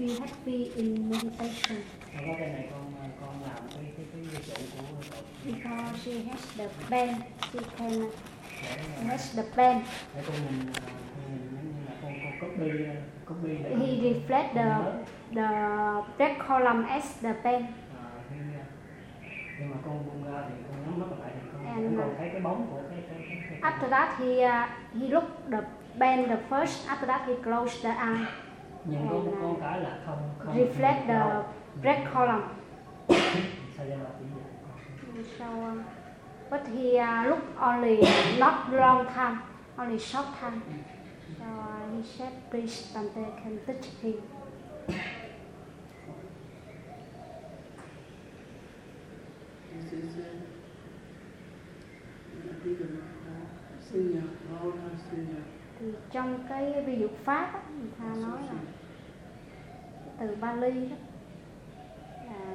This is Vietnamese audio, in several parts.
feel happy in meditation. Sau đó cái này con con làm cái cái cái chỗ của cậu because she has the pen. She can has the pen. để con nhìn à, con con copy copy để he reflect the the red column as the pen. À, à, khi mà con buông ra thì con nhắm mắt lại thì con vẫn còn uh, thấy cái bóng của cái cái cái, cái after that he uh, he looked the pen the first. After that he closed the eye and, uh, con cái là không không reflect the red column. Là con so um, but he uh, looked only not long time only short time. So uh, he said please Bante can teach him This is a, I think about thì trong cái vi dụ pháp á, người ta nói là từ Bali đó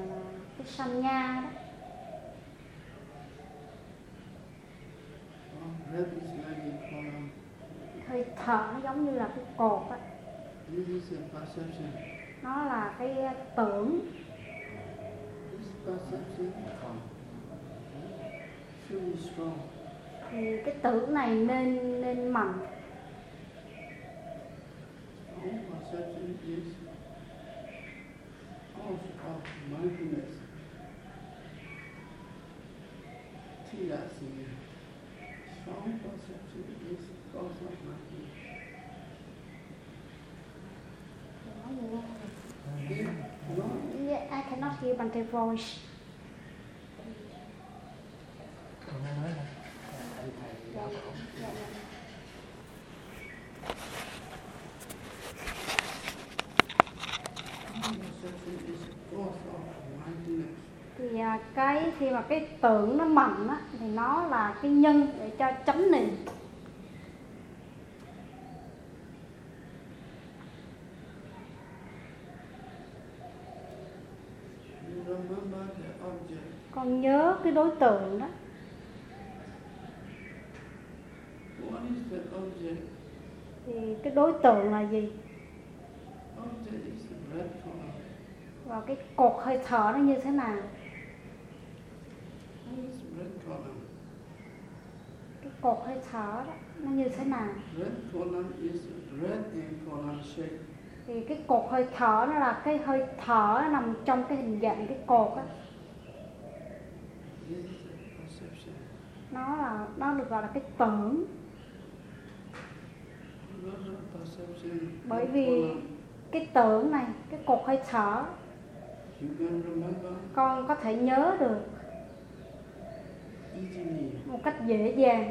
là, cái sanya đó. A column. hơi thở nó giống như là cái cột á. Nó là cái tưởng. Thì cái tưởng này nên nên mạnh Strong perception is cause of mindfulness. Tirasana. Strong perception is cause of mindfulness. nói gì nghe If not Yeah, I cannot hear Bante voice con nói là thầy thầy giáo cổ dạ, dạ. perception is cause of mindfulness thì à, cái khi mà cái tưởng nó mạnh á, thì nó là cái nhân để cho chấm niệm. Con nhớ cái đối tượng đó. Thì cái đối tượng là gì? Và cái cột hơi thở nó như thế nào? Column? cái cột hơi thở đó, nó như thế nào column is red in column shape. thì cái cột hơi thở nó là cái hơi thở nằm trong cái hình dạng cái cột á nó là, nó được gọi là cái tưởng bởi vì cái tưởng này, cái cột hơi thở, con có thể nhớ được một cách dễ dàng.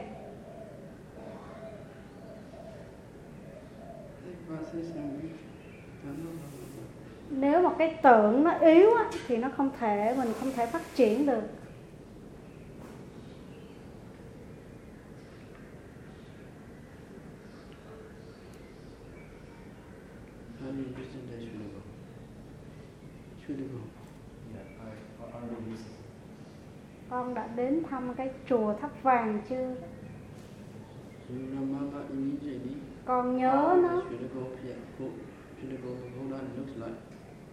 Nếu mà cái tưởng nó yếu á, thì nó không thể mình không thể phát triển được How do you present that should go? Should go. dạ con already visited con đã đến thăm cái chùa tháp vàng chưa? Con nhớ nó.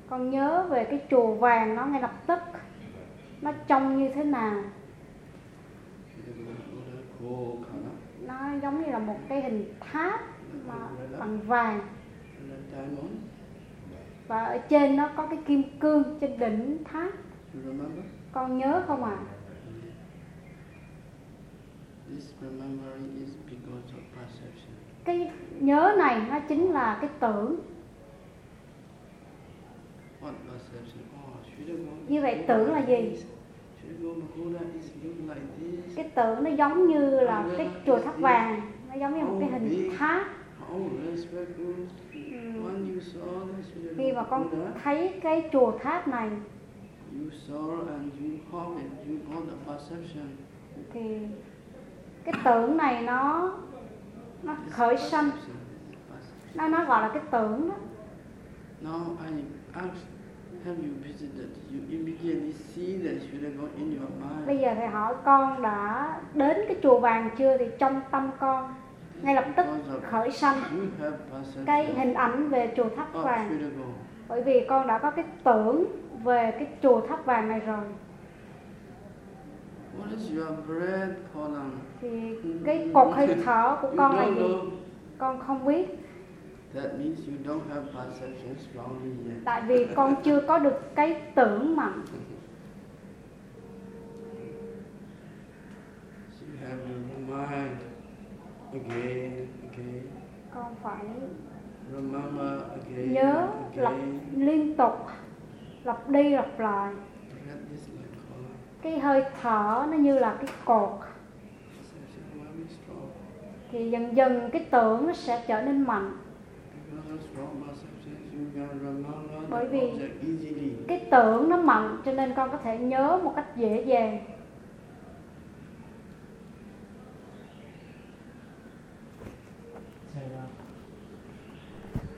Con nhớ về cái chùa vàng nó ngay lập tức. Nó trông như thế nào? Nó giống như là một cái hình tháp mà bằng vàng. Và ở trên nó có cái kim cương trên đỉnh tháp. Con nhớ không ạ? à? This remembering is because of perception cái nhớ này nó chính là cái tưởng? Oh. Như vậy tưởng là gì? Cái tưởng nó giống như là cái chùa tháp vàng. Nó giống như một cái hình tháp. Should khi mà con thấy cái chùa tháp này thì cái tưởng này nó nó khởi sanh. Nó nó gọi là cái tưởng đó. Now I ask, have you visited? You immediately see that should go in your mind. bây giờ thầy hỏi con đã đến cái chùa vàng chưa thì trong tâm con ngay lập tức khởi sanh. cái hình ảnh về chùa tháp vàng. bởi vì con đã có cái tưởng về cái chùa tháp vàng này rồi What is your breath column? thì cái cột hơi thở của con là gì con không biết That means you don't have perception strongly yet. tại vì con chưa có được cái tưởng mạnh So you have to remind again, again. con phải Remember again, nhớ lặp again. liên tục lặp đi lặp lại Breath is like column cái hơi thở nó như là cái cột. Thì dần dần cái tưởng nó sẽ trở nên mạnh. Bởi vì cái tưởng nó mạnh cho nên con có thể nhớ một cách dễ dàng.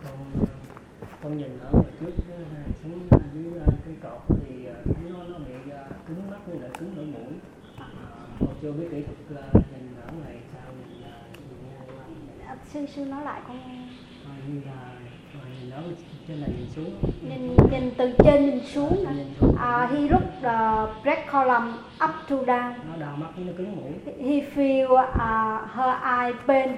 Con con nhìn ở trước xuống à, dưới à, cái cột thì à, thấy nó nó bị à, cứng mắt với lại cứng lỗ mũi à, chưa biết kỹ thuật à, nhìn ở ngoài sao nhìn à, nghe qua. À, sư sư nói lại con nghe. À, như là à, nhìn ở trên này nhìn xuống. Nhìn nhìn từ trên nhìn xuống nhìn xuống. Uh, he look the breath column up to down. Nó đau mắt nó cứng mũi he feel uh, her eye pain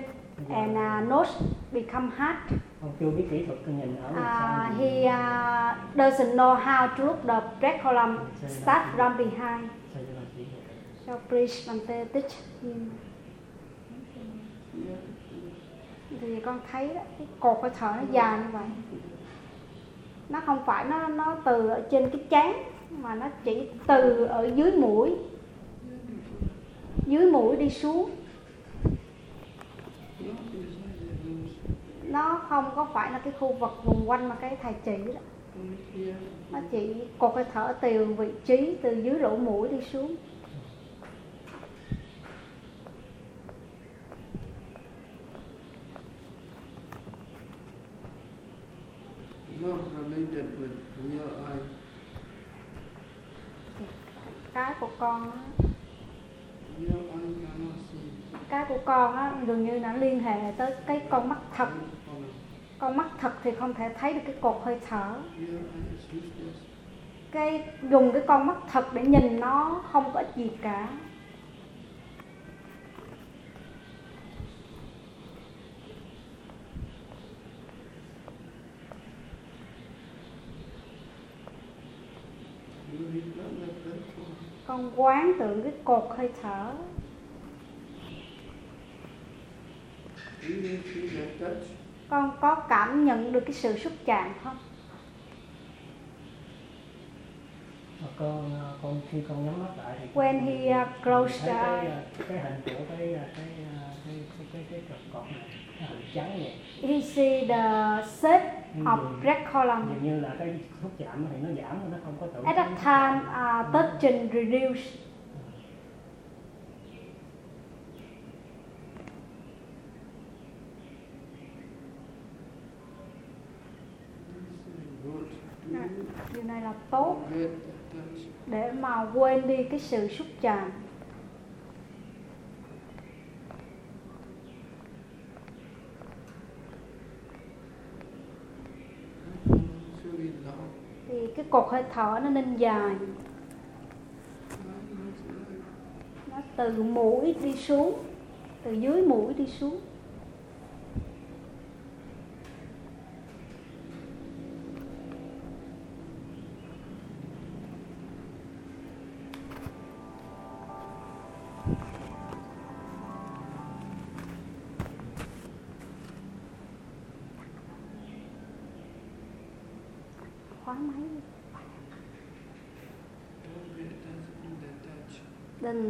and uh, nose become hot con chưa biết kỹ thuật nhìn ở uh, he uh, doesn't know how to look the breath column start from behind cho được bằng please Bante thì con thấy đó, cái cột hơi thở nó dài như vậy. Nó không phải nó nó từ ở trên cái chán mà nó chỉ từ ở dưới mũi. Dưới mũi đi xuống. Nó không có phải là cái khu vực vùng quanh mà cái thầy chỉ đó. Nó chỉ cột hơi thở từ vị trí từ dưới lỗ mũi đi xuống. Not related with real eye. cái của con á, Real eye cannot see. cái của con á dường như nó liên hệ tới cái con mắt thật. Con mắt thật. Thì không thể thấy được cái cột hơi thở. Cái dùng cái con mắt thật để nhìn nó không có ích gì cả You reflect the breath column. Con quán tưởng cái cột hơi thở. Con có cảm nhận được cái sự xúc chạm không? Con à, con khi con nhắm mắt lại thì When he, uh, closed the cái, à, cái hình của cái cái cái cái cái cái cột này cái hình trắng vậy he see the shape of breath column như là cái xúc chạm thì nó giảm nó không có tự at that time uh, touching reduce Good. Dạ. điều này là tốt để mà quên đi cái sự xúc chạm Should be long. thì cái cột hơi thở nó nên dài. Nó từ mũi đi xuống, từ dưới mũi đi xuống.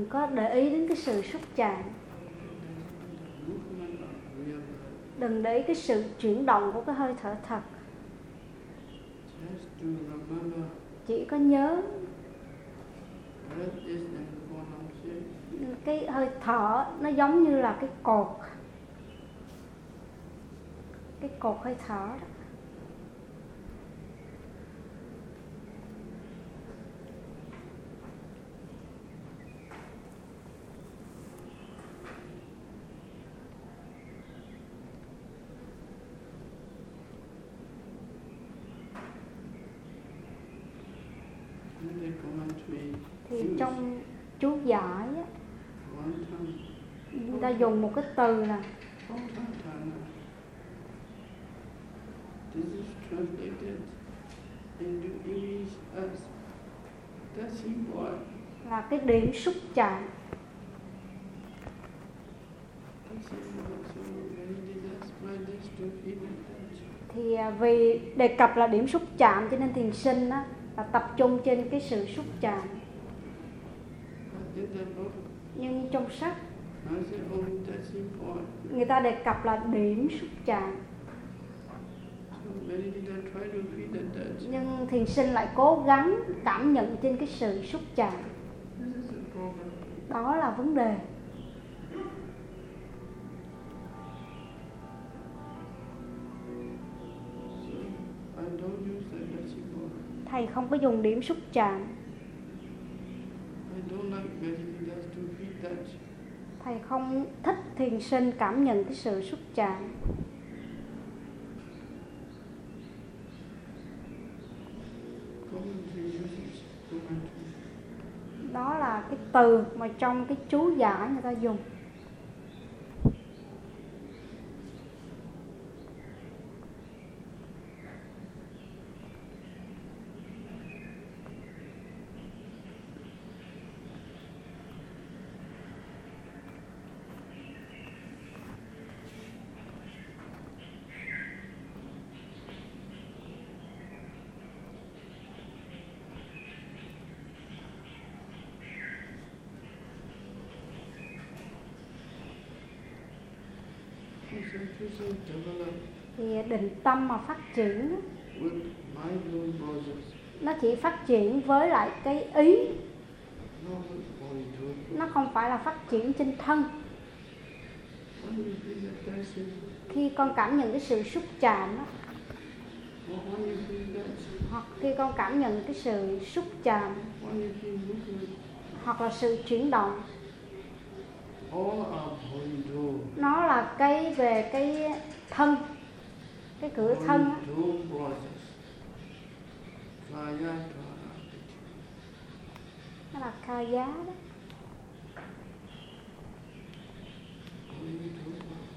Đừng có để ý đến cái sự xúc chạm. Đừng để ý cái sự chuyển động của cái hơi thở thật. Chỉ có nhớ cái hơi thở nó giống như là cái cột. Cái cột hơi thở đó. the commentary, thì trong chú giải á, one time, người ta dùng một cái từ là. This is translated into English as touching point. là cái điểm xúc chạm thì à, vì đề cập là điểm xúc chạm cho nên thiền sinh á, là tập trung trên cái sự xúc chạm nhưng trong sách Người ta đề cập là điểm xúc chạm. Nhưng thiền sinh lại cố gắng cảm nhận trên cái sự xúc chạm. Đó là vấn đề. Thầy không có dùng điểm xúc chạm thầy không thích thiền sinh cảm nhận cái sự xúc chạm. Đó là cái từ mà trong cái chú giải người ta dùng Concentration develop thì định tâm mà phát triển. Nó chỉ phát triển với lại cái ý. Nó không phải là phát triển trên thân. Khi con cảm nhận cái sự xúc chạm hoặc khi con cảm nhận cái sự xúc chạm hoặc là sự chuyển động nó là cái về cái thân cái cửa thân á. Nó là ca giá đó Body too process.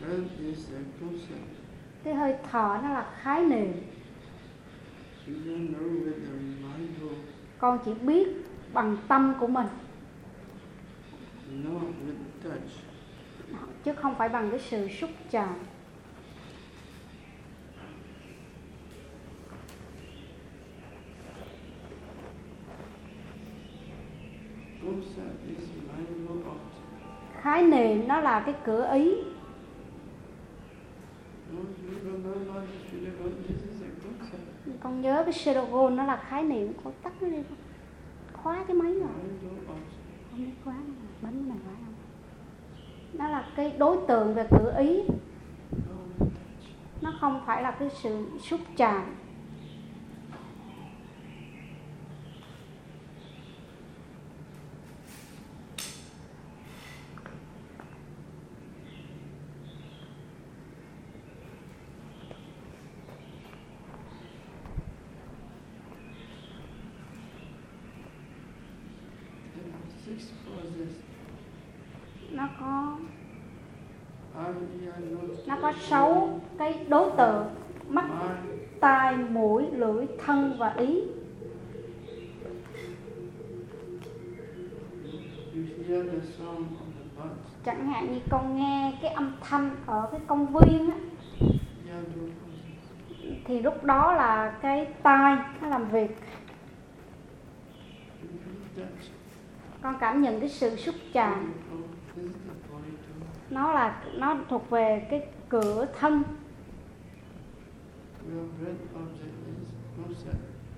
That is a concept cái hơi thở nó là khái niệm. Con chỉ biết bằng tâm của mình. Chứ không phải bằng cái sự xúc chạm. Khái niệm nó là cái cửa ý No, you don't know not just feel about this is a concept. con nhớ cái Sedogon nó là khái niệm có tắt nó đi không khóa cái máy rồi. Không biết khóa bấm này khóa không? Nó là cái đối tượng về cử ý. Nó không phải là cái sự xúc chạm There are six causes. nó có Eye, ear, nose, nó có sáu cái đối tượng mắt tai mũi lưỡi thân và ý. Chẳng hạn như con nghe cái âm thanh ở cái công viên á, thì lúc đó là cái tai nó làm việc. Con cảm nhận cái sự xúc chạm. nó là nó thuộc về cái cửa thân.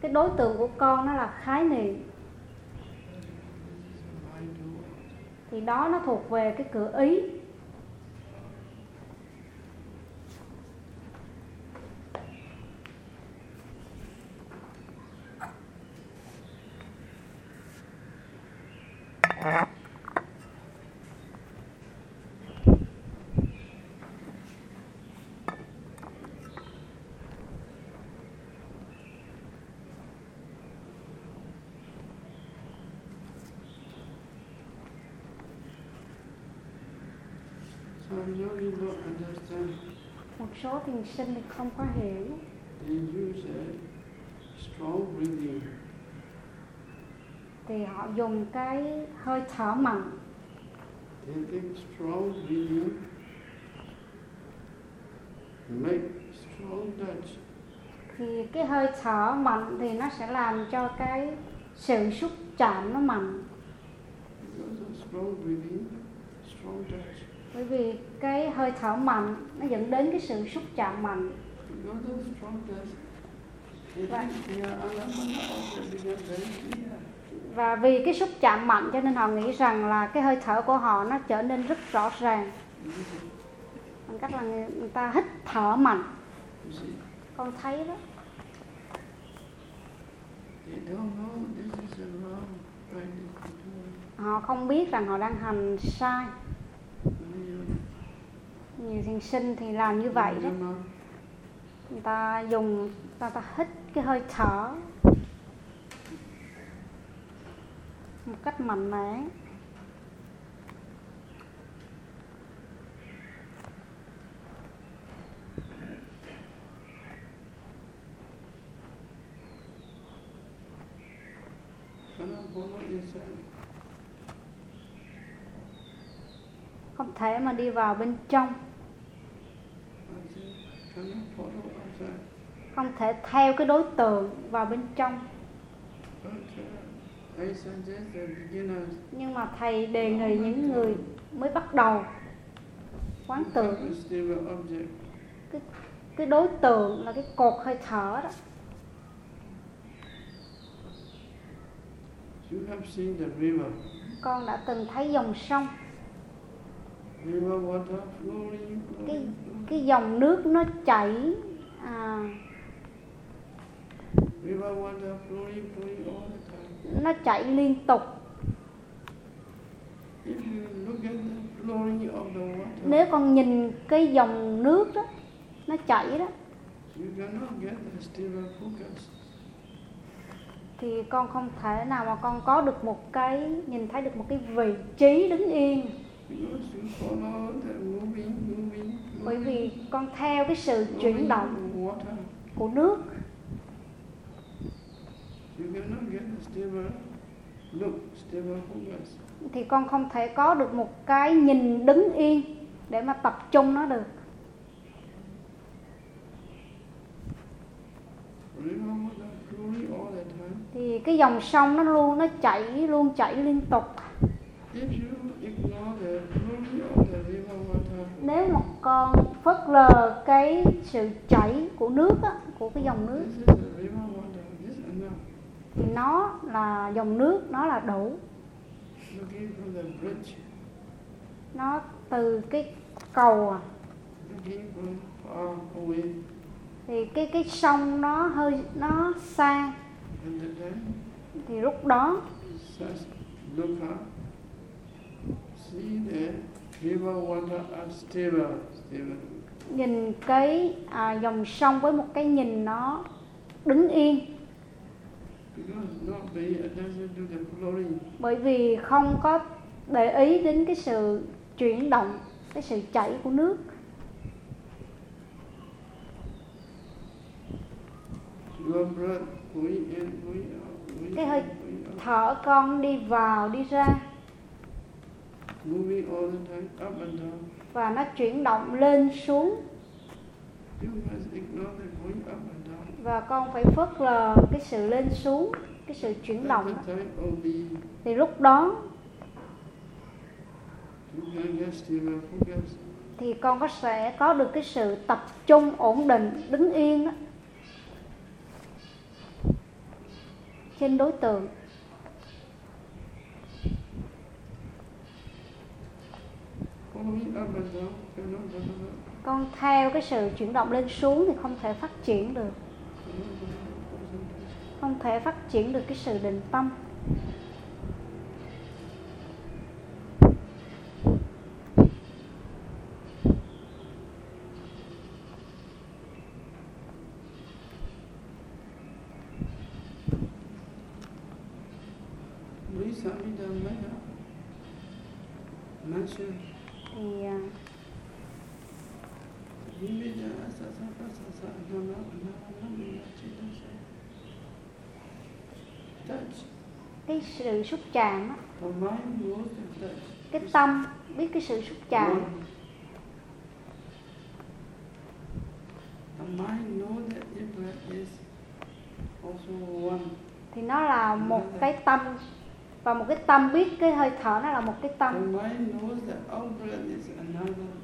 Cái đối tượng của con nó là khái niệm. Thì đó nó thuộc về cái cửa ý Some yogi don't understand một số thiền sinh thì không có hiểu thì họ dùng cái hơi thở mạnh They think strong breathing, make strong touch. thì cái hơi thở mạnh thì nó sẽ làm cho cái sự xúc chạm nó mạnh Because of strong breathing, strong touch. bởi vì cái hơi thở mạnh nó dẫn đến cái sự xúc chạm mạnh. Và vì cái xúc chạm mạnh cho nên họ nghĩ rằng là cái hơi thở của họ nó trở nên rất rõ ràng. Bằng cách là người, ta hít thở mạnh. Con thấy đó. Họ không biết rằng họ đang hành sai nhiều thiền sinh thì làm như vậy đó. Yama, người ta dùng người ta, ta hít cái hơi thở. Một cách mạnh mẽ. Inside. không thể mà đi vào bên trong. Không thể theo cái đối tượng vào bên trong. Nhưng mà thầy đề nghị những người mới bắt đầu quán tưởng. Object. cái đối tượng là cái cột hơi thở đó. Con đã từng thấy dòng sông cái cái dòng nước nó chảy à, nó chảy liên tục. Nếu con nhìn cái dòng nước đó nó chảy đó thì con không thể nào mà con có được một cái nhìn thấy được một cái vị trí đứng yên bởi vì con theo cái sự chuyển động của nước. Thì con không thể có được một cái nhìn đứng yên để mà tập trung nó được. Thì cái dòng sông nó luôn, nó chảy, luôn chảy liên tục nếu một con phớt lờ cái sự chảy của nước á, của cái dòng nước thì nó là dòng nước nó là đủ nó từ cái cầu à, thì cái cái sông nó hơi nó xa thì lúc đó stable. nhìn cái à, dòng sông với một cái nhìn nó đứng yên. Bởi vì không có để ý đến cái sự chuyển động cái sự chảy của nước. Cái hơi thở con đi vào đi ra moving all the time, up and down. và nó chuyển động lên xuống You must ignore the going up and down. và con phải phớt lờ cái sự lên xuống cái sự chuyển động đó. thì lúc đó thì con có sẽ có được cái sự tập trung ổn định đứng yên đó. trên đối tượng Following up and down cannot develop con theo cái sự chuyển động lên xuống thì không thể phát triển được. Không thể phát triển được cái sự định tâm. Lý Sami cái sự xúc chạm á, cái tâm biết cái sự xúc chạm. Thì nó là một cái tâm và một cái tâm biết cái hơi thở nó là một cái tâm.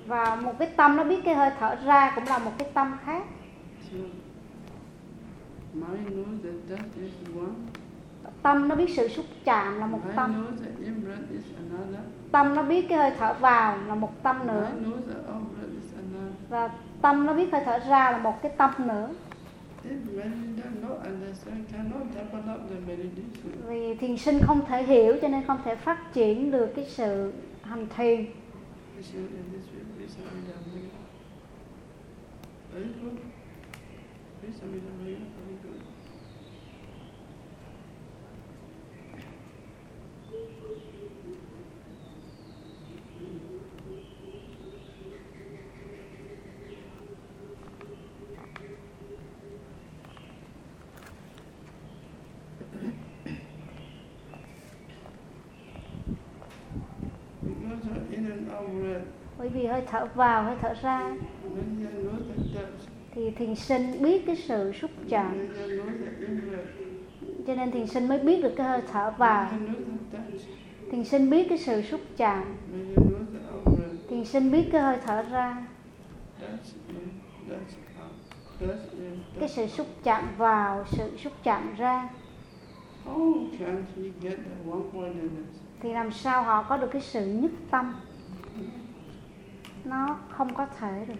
Và một cái tâm nó biết cái hơi thở ra cũng là một cái tâm khác tâm nó biết sự xúc chạm là một tâm. Tâm nó biết cái hơi thở vào là một tâm nữa. Và tâm nó biết hơi thở ra là một cái tâm nữa. Vì thiền sinh không thể hiểu cho nên không thể phát triển được cái sự hành thiền this. Very good. Breath, bởi vì hơi thở vào hơi thở ra Meditator knows the touch thì thiền sinh biết cái sự xúc chạm. Cho nên thiền sinh mới biết được cái hơi thở vào thiền sinh biết cái sự xúc chạm. Thiền sinh biết cái hơi thở ra. Cái sự xúc chạm vào sự xúc chạm ra. Thì làm sao họ có được cái sự nhất tâm? Nó không có thể được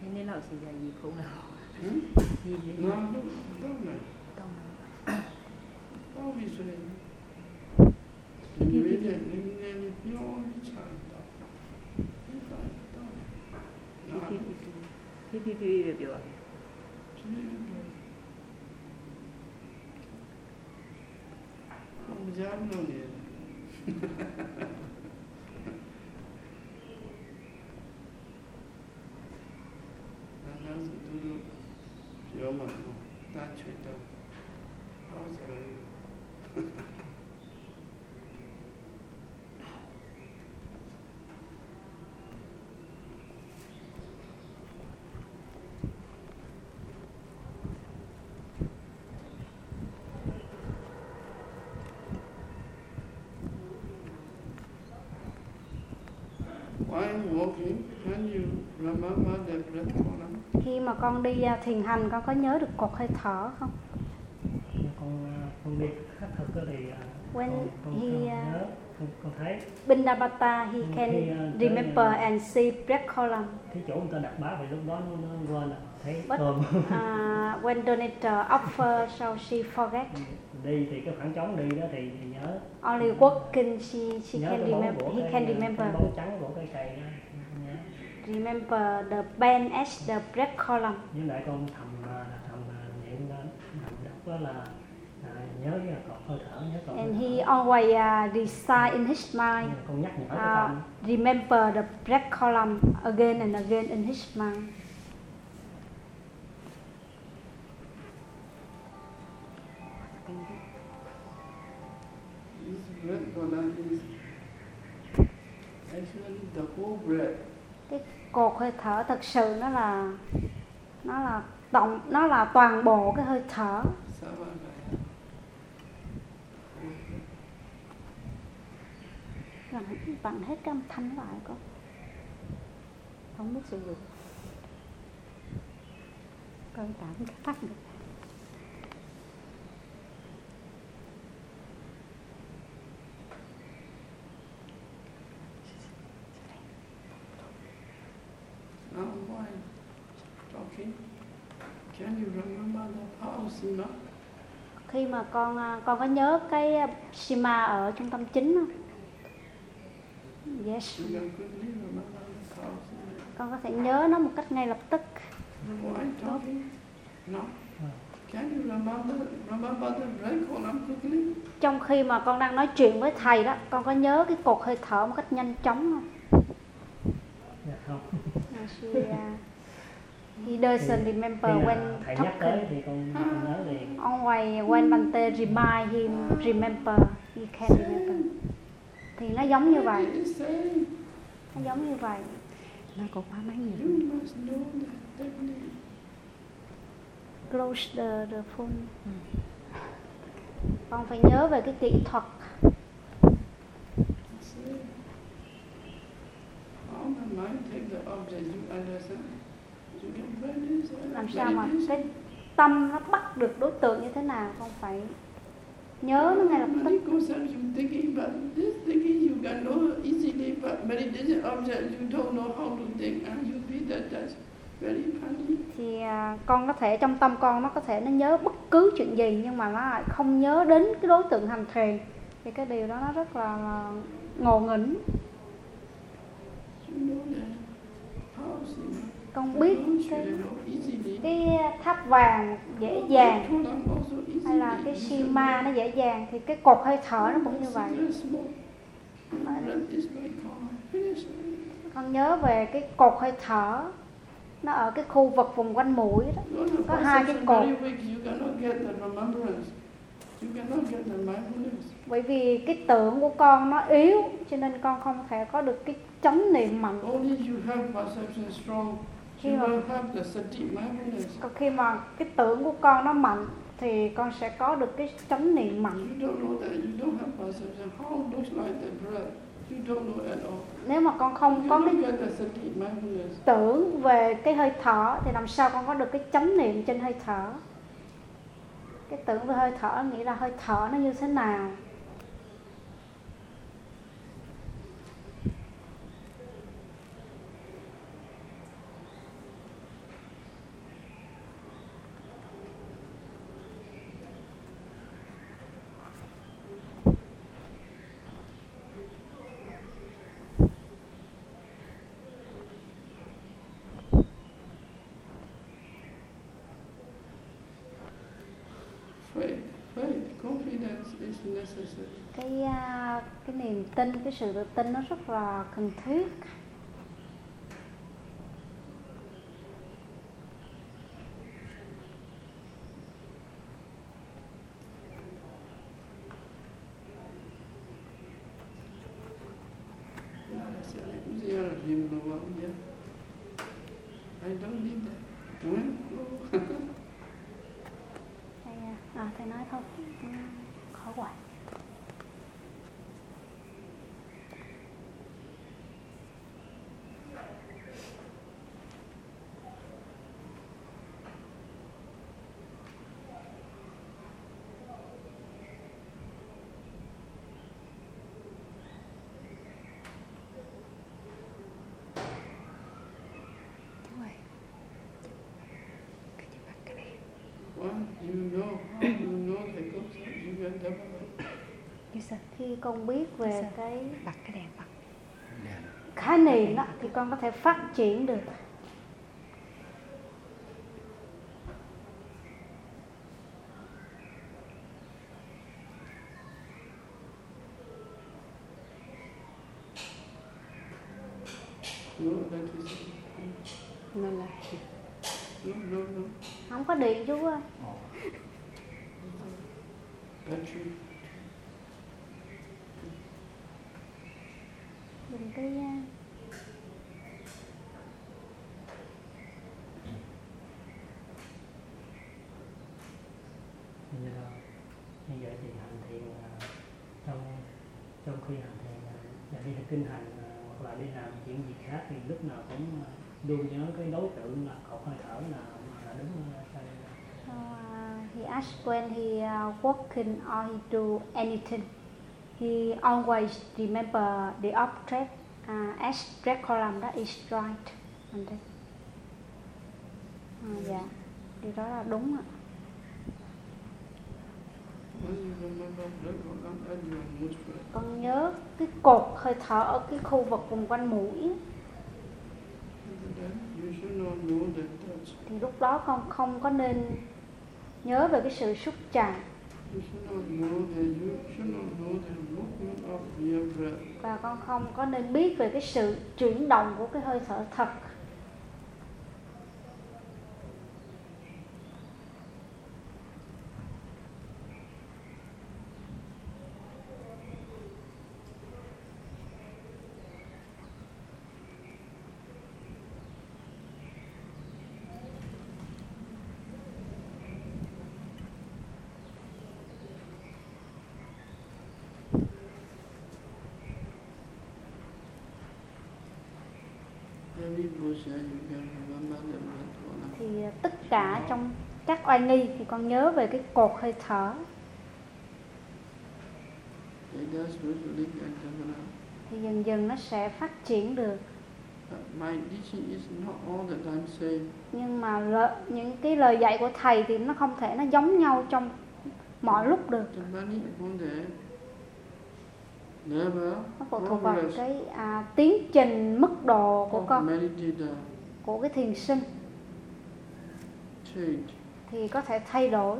thế nên là sự là gì khổ nào Hmm? gì gì No, don't, don't know. tông Don't be sorry. Vì vậy, nên nên nhớ chẳng đó. phi phi phi phi phi phi biểu Không dám đâu nhỉ. Nó nói sự tu tu. Hiểu mà ta chuyện đâu. Bao giờ While walking, can you remember the breath column? Khi mà con đi à, thiền hành con có nhớ được cột hơi thở không? Con à, con đi khắc thực thì à, When con, con, he, con uh, nhớ con, con thấy. Bindabata he can khi, à, tới, remember à, and see breath column. cái chỗ người ta đặt bá thì lúc đó nó, nó quên à thấy But- tôm uh, when donator offer so she forget. Đi thì cái khoảng trống đi đó thì, thì nhớ. Only walking she she nhớ can remember he can à, remember. bóng trắng của cái cây đó remember the band as the breath column. Với lại con thầm thầm niệm lên thầm đọc đó là nhớ cái cột hơi thở nhớ cột and he always uh, decide in his mind con nhắc nhở cái uh, remember the breath column again and again in his mind. This breath column is actually the whole breath. Cột hơi thở thật sự nó là nó là tổng nó là toàn bộ cái hơi thở. Bằng bằng hết cái âm thanh lại con không biết sử dụng. Con tạm cái tắt được Now why talking, can you remember the Pausima? khi mà con à, con có nhớ cái à, Shima ở trung tâm chính không? Yes, con có thể nhớ nó một cách ngay lập tức. While talking? No. Can you remember remember the breath column quickly? Trong khi mà con đang nói chuyện với thầy đó, con có nhớ cái cột hơi thở một cách nhanh chóng không? dạ không she, uh, he doesn't remember khi when thầy nhắc tới talking. thì con, con nhớ liền Only when Bante remind him remember, he can remember. Thì nó giống như vậy, nó giống như vậy. Nó có quá mấy người. you must know that technique. Close the, the phone. Con phải nhớ về cái kỹ thuật See? How the mind take the object, you understand? You can practice làm sao mà cái tâm nó bắt được đối tượng như thế nào con phải nhớ nó ngay lập tức you thinking, but this thinking you can know easily, but meditation object you don't know how to think, and you feel that that's very funny. thì à, con có thể trong tâm con nó có thể nó nhớ bất cứ chuyện gì nhưng mà nó lại không nhớ đến cái đối tượng hành thiền thì cái điều đó nó rất là, là ngộ nghĩnh You know that house, you know, con biết cái cái tháp vàng dễ dàng, hay là cái si ma nó dễ dàng, thì cái cột hơi thở nó cũng như vậy con nhớ về cái cột hơi thở, nó ở cái khu vực vùng quanh mũi đó Có hai cái cột. bởi vì cái tưởng của con nó yếu, cho nên con không thể có được cái chánh niệm mạnh Only you have perception strong, you Khi mà- will have the sati mindfulness. còn khi mà cái tưởng của con nó mạnh thì con sẽ có được cái chánh niệm mạnh. Nếu mà con không có cái tưởng về cái hơi thở thì làm sao con có được cái chánh niệm trên hơi thở? Cái tưởng về hơi thở nghĩa là hơi thở nó như thế nào Faith, faith, confidence is necessary cái à, cái niềm tin cái sự tự tin nó rất là cần thiết They are dream no one, yeah. I don't need that. When? No. thầy à, à thầy nói thôi ừ, khó quá Đúng rồi. Cái gì bắt cái này. Once you know how you know the concept, you can develop. Như sao? Khi con biết về Sao? cái Bật cái đèn bật. khái niệm đó thì con có thể phát triển được No, that is Nó là no, no, no. không có điện chú ơi Battery. Cái à, như, vậy thì hành thiền à, trong trong khi hành thiền à, là đi kinh hành hoặc là đi làm chuyện gì khác thì lúc nào cũng luôn nhớ cái đối tượng là cột hơi thở là là So uh, he asked when he uh, walking or he do anything, he always remember the object uh, as red column that is right. And then, à, dạ. Điều đó là đúng ạ. Con nhớ cái cột hơi thở ở cái khu vực vùng quanh mũi. Thì lúc đó con không có nên nhớ về cái sự xúc chạm và con không có nên biết về cái sự chuyển động của cái hơi thở thật Every posture you can remember the breath hold on thì ờ, tất cả trong các oai nghi thì con nhớ về cái cột hơi thở thì dần dần nó sẽ phát triển được my teaching is not all the time same. nhưng mà lợ- những cái lời dạy của thầy thì nó không thể nó giống nhau trong mọi lúc được nó phụ thuộc vào cái à, tiến trình mức độ của con của cái thiền sinh. Thì có thể thay đổi.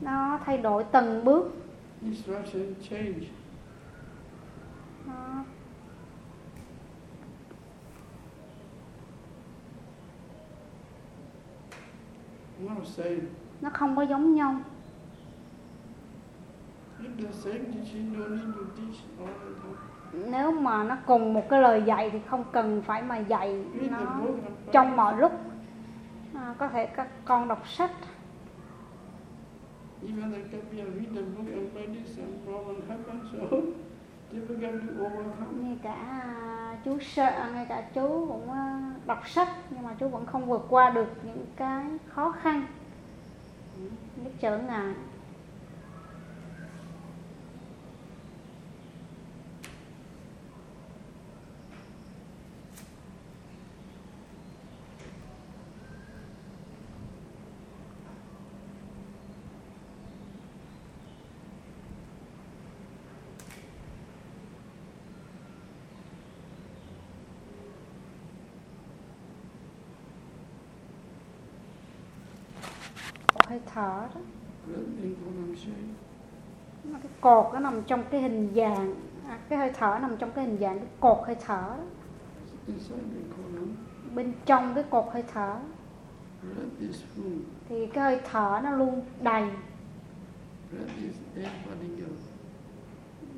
Nó thay đổi từng bước. Nó nó không có giống nhau If the same teaching, no need to teach all the time. Nếu mà nó cùng một cái lời dạy thì không cần phải mà dạy nó trong mọi lúc. À, có thể các con đọc sách. Ngay cả chú sợ à, ngay cả chú cũng à, đọc sách nhưng mà chú vẫn không vượt qua được những cái khó khăn. Những trở ngại Một hơi thở đó. Mà cái cột nó nằm trong cái hình dạng à, cái hơi thở nằm trong cái hình dạng cái cột hơi thở đó. Bên trong cái cột hơi thở. Thì cái hơi thở nó luôn đầy.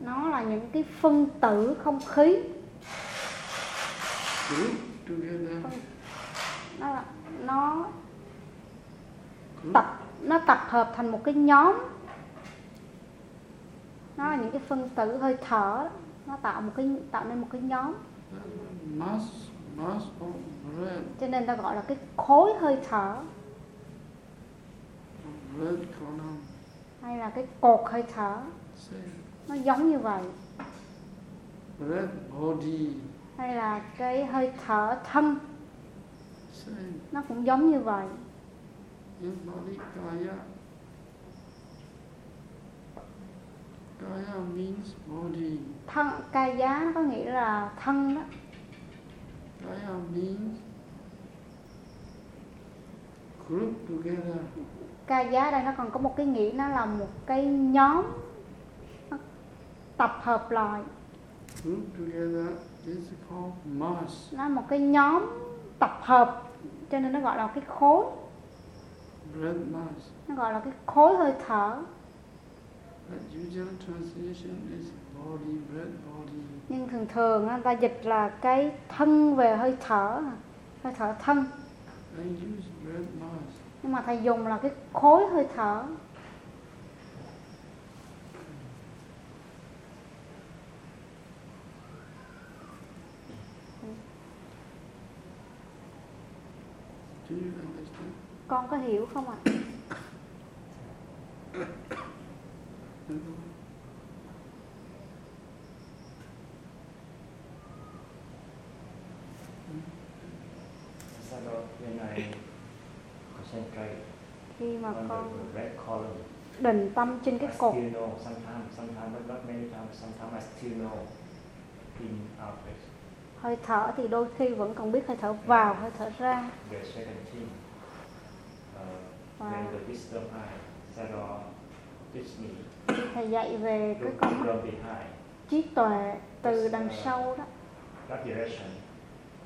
Nó là những cái phân tử không khí. Nó là nó tập nó tập hợp thành một cái nhóm. Nó là những cái phân tử hơi thở. Nó tạo một cái tạo nên một cái nhóm. Mass, mass of breath, cho nên ta gọi là cái khối hơi thở. Column. hay là cái cột hơi thở. Same. nó giống như vậy. Body. hay là cái hơi thở thân. Same. nó cũng giống như vậy In body kaya. Kaya means body. thân giá nó có nghĩa là thân đó Kaya means group together. giá đây nó còn có một cái nghĩa nó là một cái nhóm tập hợp lại Group together is called mass. nó là một cái nhóm tập hợp cho nên nó gọi là cái khối. Nó gọi là cái khối hơi thở body, breath body. nhưng thường thường người ta dịch là cái thân về hơi thở hơi thở thân nhưng mà thầy dùng là cái khối hơi thở Do you? con có hiểu không ạ? À? khi mà con định tâm trên cái cột. Hơi thở thì đôi khi vẫn còn biết hơi thở vào hơi thở ra me, khi thầy dạy về cái con trí tuệ từ đằng sau đó. That direction.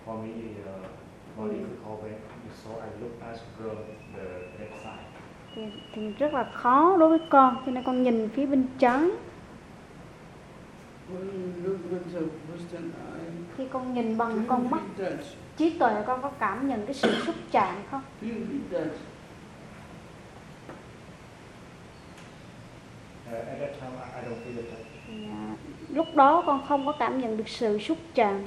For me is uh, more difficult when so I look at from the left side. thì, thì rất là khó đối với con cho nên con nhìn phía bên trái. When you look with the wisdom eye, khi con nhìn bằng con you mắt trí tuệ con có cảm nhận cái sự xúc chạm không Do you feel that? Uh, at that time, I, I don't feel the touch. thì, à, lúc đó con không có cảm nhận được sự xúc chạm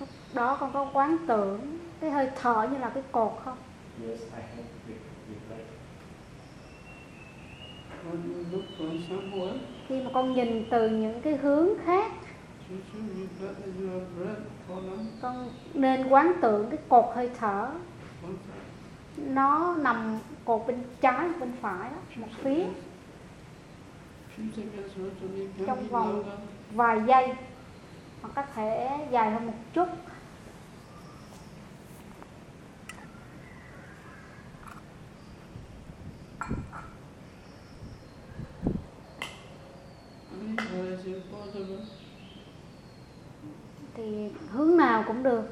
lúc đó con có quán tưởng cái hơi thở như là cái cột không? Yes, I have re- reflect. When you look from somewhere, khi mà con nhìn từ những cái hướng khác con nên quán tưởng cái cột hơi thở. Nó nằm cột bên trái bên phải đó, một phía. Trong vòng- vài giây. Hoặc có thể dài hơn một chút. Thì hướng nào cũng được.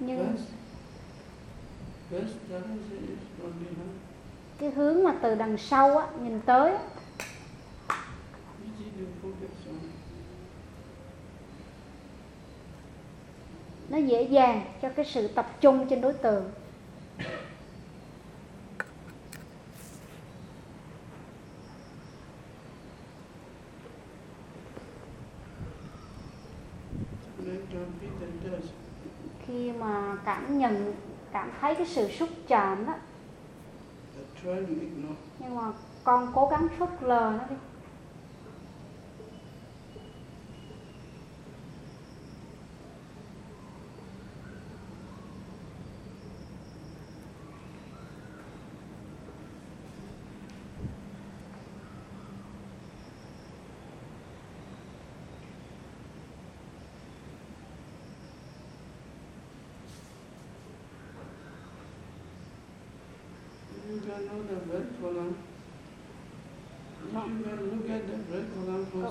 Nhưng best, best direction is from behind. Cái hướng mà từ đằng sau á, nhìn tới á, nó dễ dàng cho cái sự tập trung trên đối tượng. Khi mà cảm nhận cảm thấy cái sự xúc chạm đó. Nhưng mà con cố gắng phớt lờ nó đi You can know the breath column. If No. you can look at the know the from No.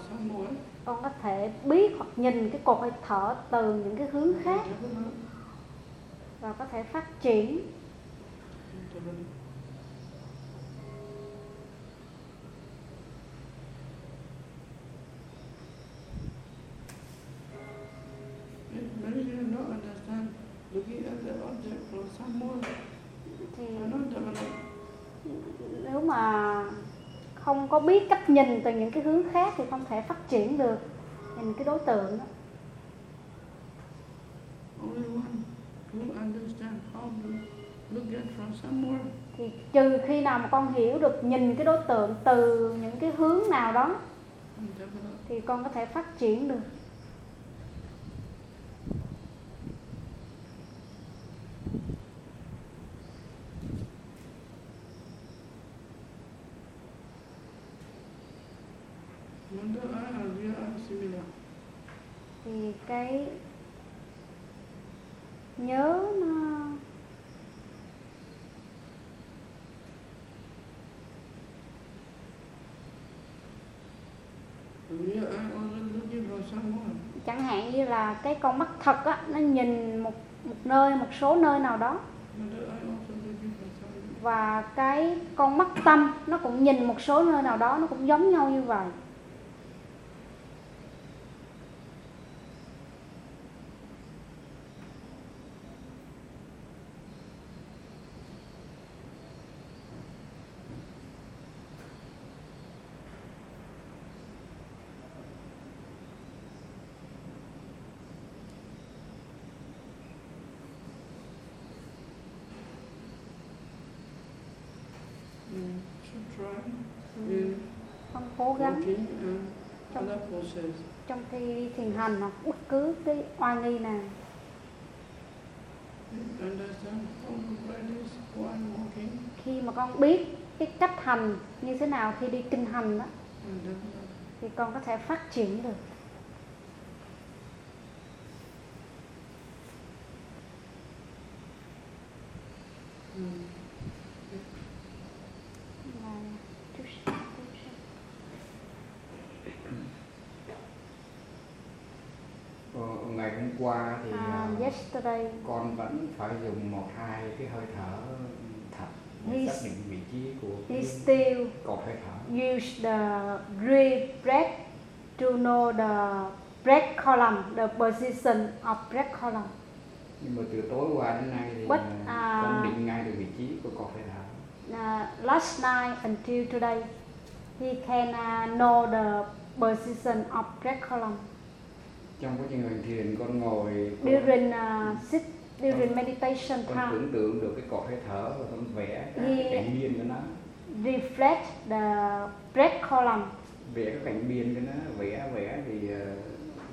somewhere, con có thể biết hoặc nhìn cái cột hơi thở từ những cái hướng khác và có thể phát triển Maybe you don't understand, looking at the object from somewhere, không có biết cách nhìn từ những cái hướng khác thì không thể phát triển được. Nhìn cái đối tượng đó. Somewhere, thì trừ khi nào mà con hiểu được nhìn cái đối tượng từ những cái hướng nào đó thì con có thể phát triển được Wonder eye and real eye similar. Thì cái nhớ nó chẳng hạn như là cái con mắt thật á nó nhìn một một nơi một số nơi nào đó. Và cái con mắt tâm nó cũng nhìn một số nơi nào đó nó cũng giống nhau như vậy Mm, should try Ừ, in con cố gắng. Walking and Trong- trong khi thiền hành hoặc bất cứ cái oai nghi nào. Khi mà con biết cái cách hành như thế nào khi đi kinh hành đó then, thì con có thể phát triển được. Mm, là chút xíu, chút xíu. Ờ, ngày hôm qua thì À, yesterday. con vẫn phải dùng một hai cái hơi thở thật để xác định vị trí của cái still cột hơi thở. use the real breath to know the breath column, the position of breath column. nhưng mà từ tối qua đến nay thì What, à, con định ngay được vị trí của cột hơi thở. Uh, last night until today, he can uh, know the position of breath column trong quá trình hành thiền con ngồi con, during uh, sit during meditation con time. tưởng tượng được cái cột hơi thở và con vẽ cái cạnh biên của nó. Reflect the breath column, vẽ các cạnh biên của nó vẽ vẽ thì ờ,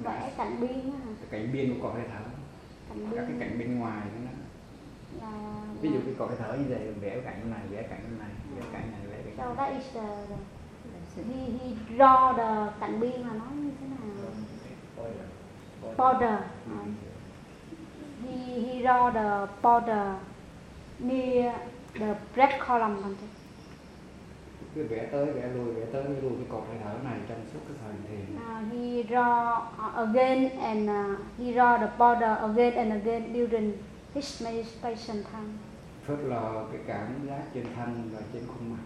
vẽ cạnh biên cái cạnh biên của cột hơi thở. Cạnh các cái cạnh bên ngoài của nó. Là ví dụ cái cột hơi thở như vậy vẽ cái cạnh này vẽ cạnh này vẽ cạnh này vẽ cạnh So này. that is the, the he, he draw the cạnh biên là nó như thế nào? Border. He, he draw the border near the breath column. cứ vẽ tới vẽ lui vẽ tới vẽ lui cái cột hơi thở này trong suốt cái thời thiền Uh, he draw uh, again and uh, he draw the border again and again during his meditation time. phớt lờ cái cảm giác trên thân và trên khuôn mặt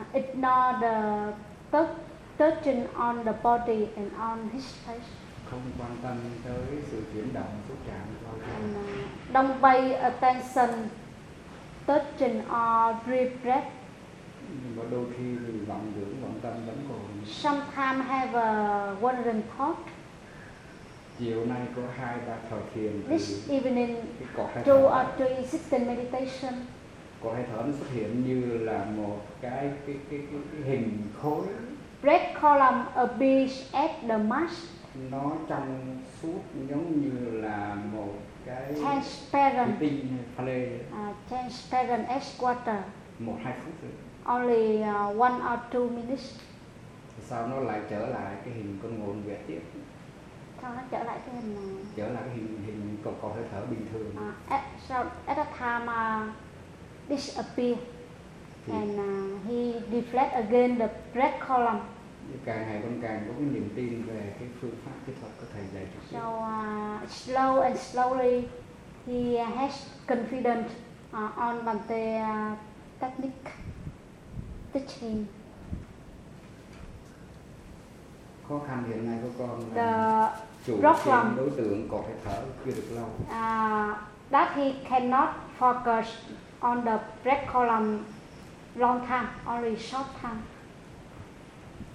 Uh, ignore the touch, touching on the body and on his face. Không quan tâm tới sự chuyển động xúc chạm don't pay attention touching or deep breath. nhưng mà đôi khi thì vọng tưởng vọng tâm vẫn còn Sometimes have a wandering thought. chiều nay có hai ba thời thiền This evening, two thở or three sitting meditation. cột hơi thở nó xuất hiện như là một cái cái cái cái, cái hình khối Breath column appears at the mass, nó trong suốt giống như là một cái transparent, tinh pha lê uh, transparent as water. một hai phút rồi Only uh, one or two minutes. Thì sau nó lại trở lại cái hình con ngồi vẽ tiếp Sau nó trở lại cái hình này. trở lại cái hình hình cột cột hơi thở bình thường Uh, at, so at that time, uh, disappear thì and uh, he deflect again the breath column. Càng ngày con càng có cái niềm tin về cái phương pháp kỹ thuật của thầy dạy tiếp So uh, slow and slowly, he has confidence uh, on Bante uh, technique teaching. khó khăn hiện nay của con The là chủ problem. đối tượng cột hơi thở chưa được lâu uh, that he cannot focus on the breath column long time, only short time. Because you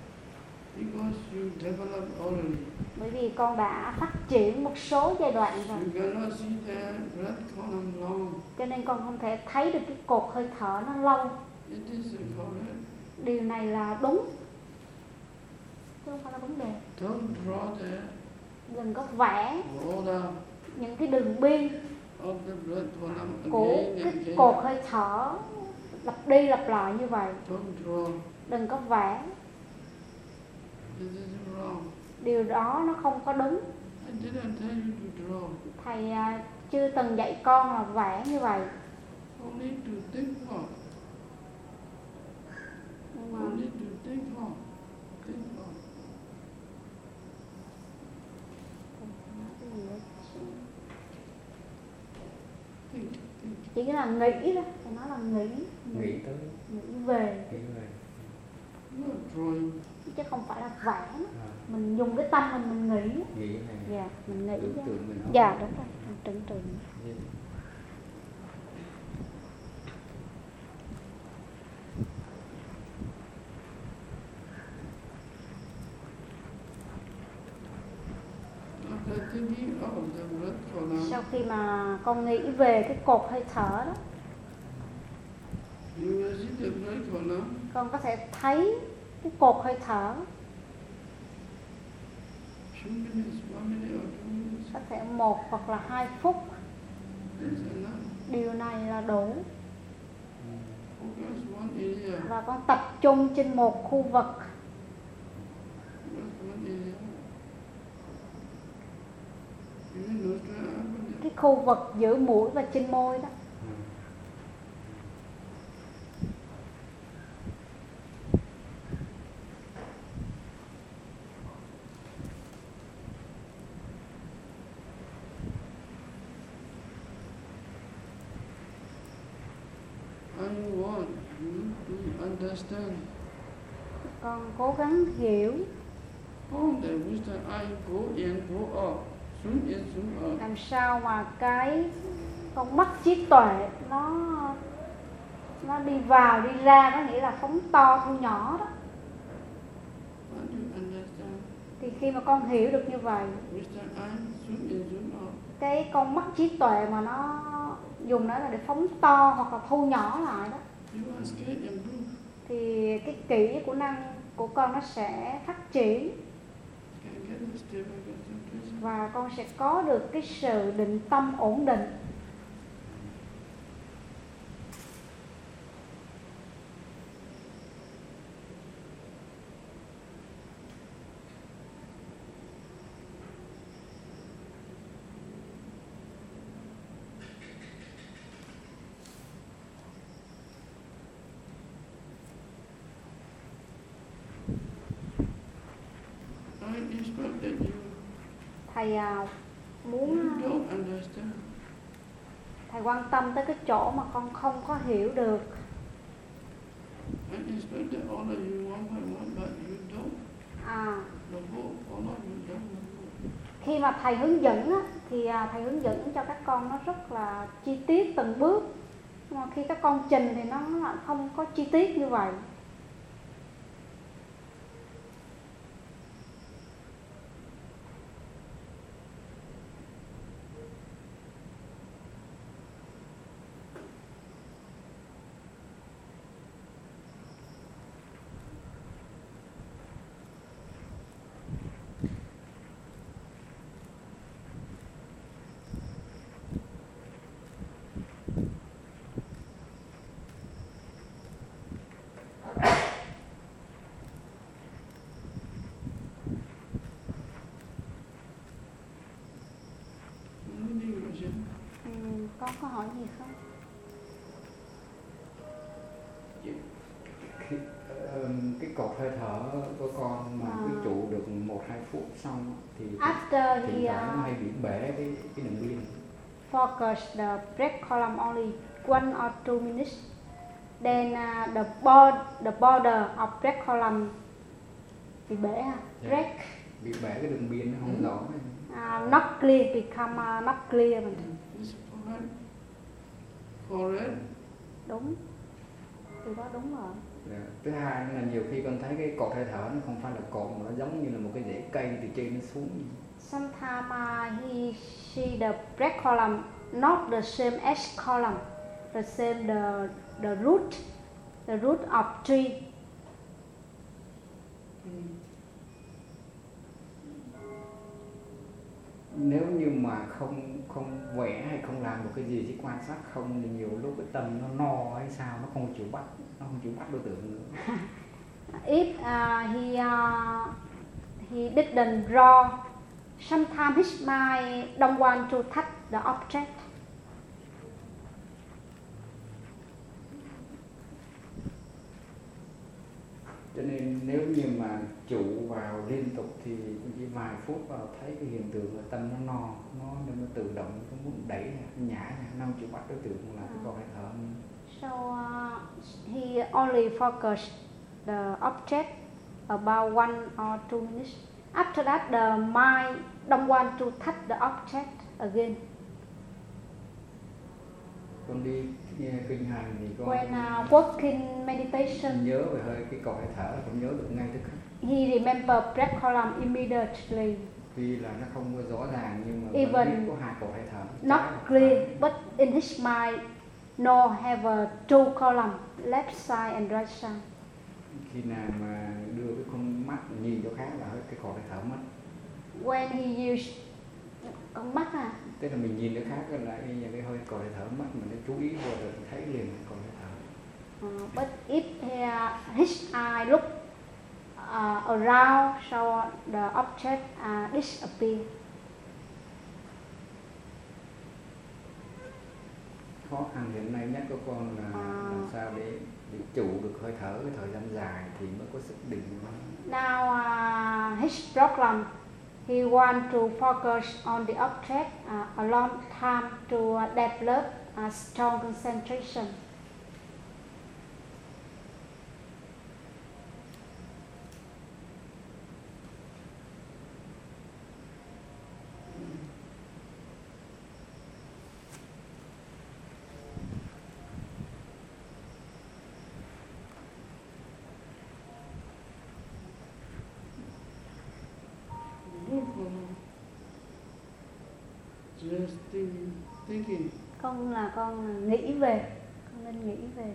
develop already. Bởi vì con đã phát triển một số giai đoạn rồi, cho nên con không thể thấy được cái cột hơi thở nó lâu. Điều này là đúng, chứ không phải là vấn đề. Đừng có vẽ những cái đường biên của cái cột hơi thở lặp đi lặp lại như vậy. Đừng có vẽ. Điều đó nó không có đúng. Thầy à, chưa từng dạy con là vẽ như vậy. Nhưng mà chỉ là nghĩ đó thì nó là nghĩ. Nghĩ tới. Nghĩ về. Nghĩ về. Chứ không phải là vẽ à, mình dùng cái tâm mình mình nghĩ. Dạ mình nghĩ dạ đúng rồi. Mình tưởng tượng. Breath column, sau khi mà con nghĩ về cái cột hơi thở đó you will see the breath column con có thể thấy cái cột hơi thở. Có thể một hoặc là hai phút. Điều này là đủ. Và con tập trung trên một khu vực. Cái khu vực giữa mũi và trên môi đó I want you to understand con cố gắng hiểu how the wisdom I go in, go out, zoom in, zoom out. làm sao mà cái con mắt trí tuệ nó nó đi vào đi ra có nghĩa là phóng to thu nhỏ đó. Thì khi mà con hiểu được như vậy cái con mắt trí tuệ mà nó dùng nó là để phóng to hoặc là thu nhỏ lại đó. Thì cái kỹ của năng của con nó sẽ phát triển. Và con sẽ có được cái sự định tâm ổn định I expect that you, thầy à, muốn à, thầy quan tâm tới cái chỗ mà con không có hiểu được. À, khi mà thầy hướng dẫn á, thì à, thầy hướng dẫn cho các con nó rất là chi tiết từng bước. Nhưng mà khi các con trình thì nó không có chi tiết như vậy Any question? ừ, con có hỏi gì không ờm, cái cột hơi thở của con mà À. cứ trụ được một hai phút xong thì after thì he thoảng nó uh, hay bị bể cái cái đường biên focus the breath column only one or two minutes then uh, the bod the border of breath column bị bể ha Dạ. breath bị bể cái đường biên nó không Ừ. rõ uh, not clear become uh, not clear mình correct. Correct. đúng. Từ đó đúng rồi. Dạ. thứ hai là nhiều khi con thấy cái cột hơi thở nó không phải là cột mà nó giống như là một cái rễ cây từ trên nó xuống. Sometimes he see the breath column not the same as column the same the the root the root of tree nếu như mà không không vẽ hay không làm một cái gì chỉ quan sát không thì nhiều lúc cái tâm nó no hay sao nó không chịu bắt nó không chịu bắt đối tượng nữa. If uh, he uh, he didn't draw sometimes his mind don't want to touch the object. Cho nên nếu như mà trụ vào liên tục thì chỉ vài phút vào thấy cái hiện tượng là tâm nó no nó nên nó tự động nó muốn đẩy nhả không chịu bắt đối tượng là cái con hơi thở. So uh, he only focused the object about one or two minutes. After that the mind don't want to touch the object again con đi kinh hành thì con when uh, working meditation. nhớ về hơi cái hơi thở là con nhớ được ngay tức khắc. He remember breath column immediately. Tuy là nó không có rõ ràng nhưng mà vẫn Even biết có hai cõi thở not clear but in his mind no have a two column left side and right side. Khi nào mà đưa cái con mắt nhìn chỗ khác là hơi cái cõi thở mất. When he used con mắt à tức là mình nhìn nó khác là cái những cái hơi còi thở mắt mình nó chú ý vô rồi mình thấy liền còi thở Uh, but if uh, his eye look uh, around, so the object uh, disappear. khó khăn hiện nay nhất của con là À. làm sao để, để chủ được hơi thở cái thời gian dài thì mới có sức định Now uh, his problem, he want to focus on the object uh, a long time to uh, develop a strong concentration. Just think, thinking. Con là con nghĩ về, con nên nghĩ về.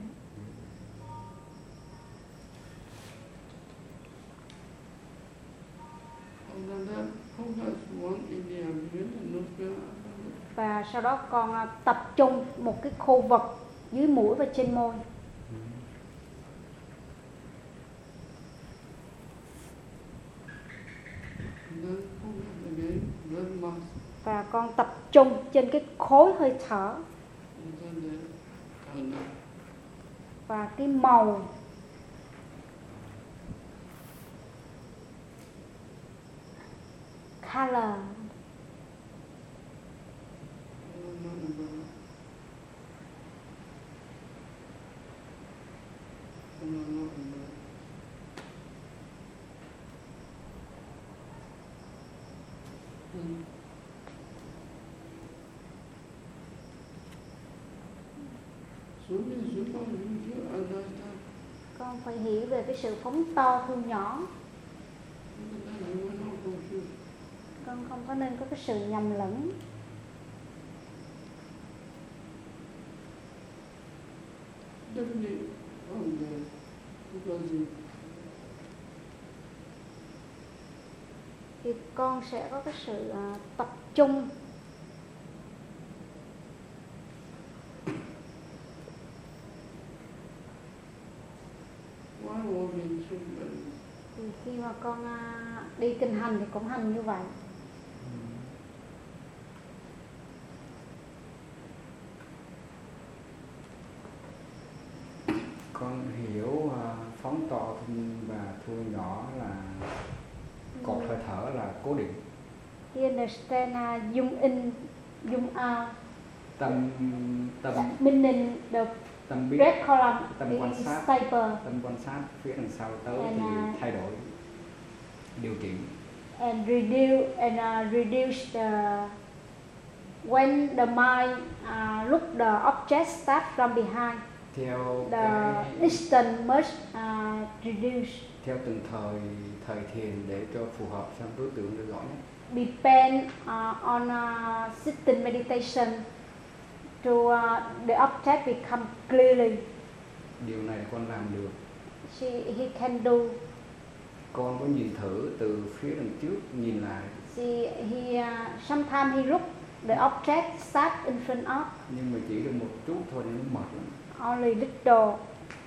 Và sau đó con uh, tập trung một cái khu vực dưới mũi và trên môi. Then focus again, blood mass. Và con tập trung trên cái khối hơi thở. Và cái màu. Color Slowly, slowly, you feel understand con phải hiểu về cái sự phóng to thu nhỏ. Con không có nên có cái sự nhầm lẫn. Thì con sẽ có cái sự à, tập trung why walking so very thì khi mà con à, đi kinh hành thì cũng hành như vậy. Con hiểu à, phóng to và thu nhỏ là cột hơi thở là cố định. He understand uh, dung in dung out. Tâm tâm meaning the tâm biết red column tâm quan sát. stable. Tâm quan sát phía đằng sau tới And, thì à, thay đổi điều chỉnh. And reduce and uh, reduce the when the mind uh, look the object start from behind theo the cái distance must uh, reduce. Theo từng thời thời thiền để cho phù hợp sang đối tượng được rõ nhất depend uh, on uh, sitting meditation to uh, the object become clearly. Điều này con làm được. She, he can do con có nhìn thử từ phía đằng trước nhìn lại. See he uh, sometimes he look the object start in front of. Nhưng mà chỉ được một chút thôi nó mệt lắm. Only little.